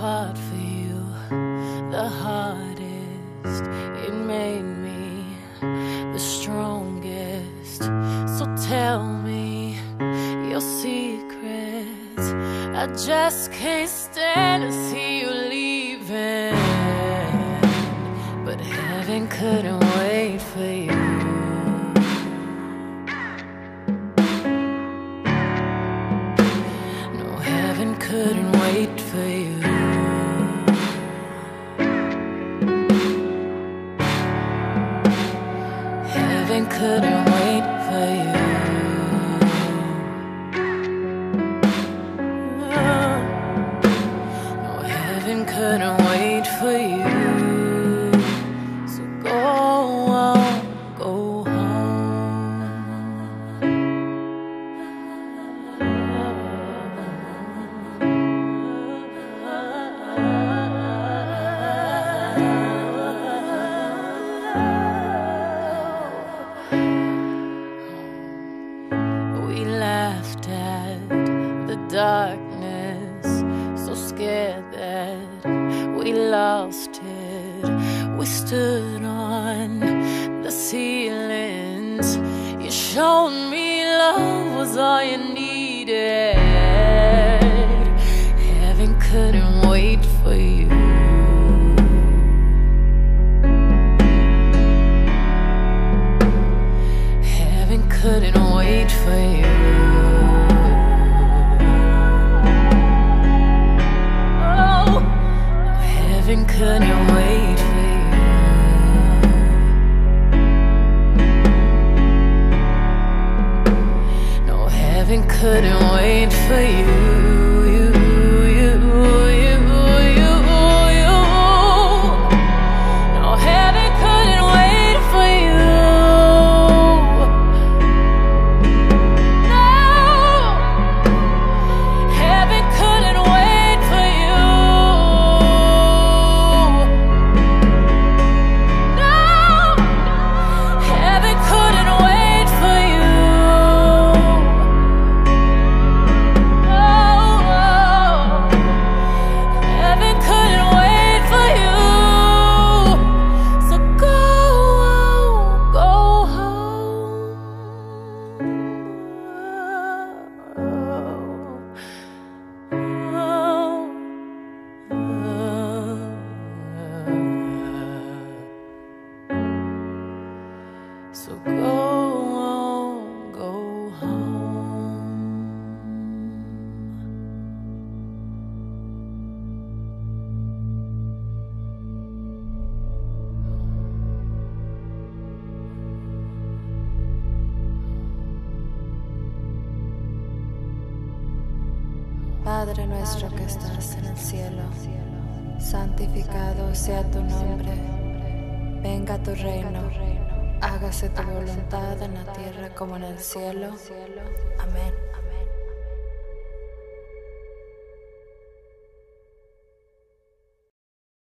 fought for you the hardest. It made me the strongest. So tell me your secrets. I just can't stand to see you leaving. But heaven couldn't wait for you. couldn't wait for you. Oh, oh, heaven couldn't wait for you. No, heaven couldn't wait for you. Darkness, so scared that we lost it. We stood on the ceilings. You showed me love was all you needed. Heaven couldn't wait for you. Heaven couldn't wait for you. Wait for you. Padre nuestro que estás en el cielo, santificado sea tu nombre, venga tu reino, hágase tu voluntad en la tierra como en el cielo. Amén.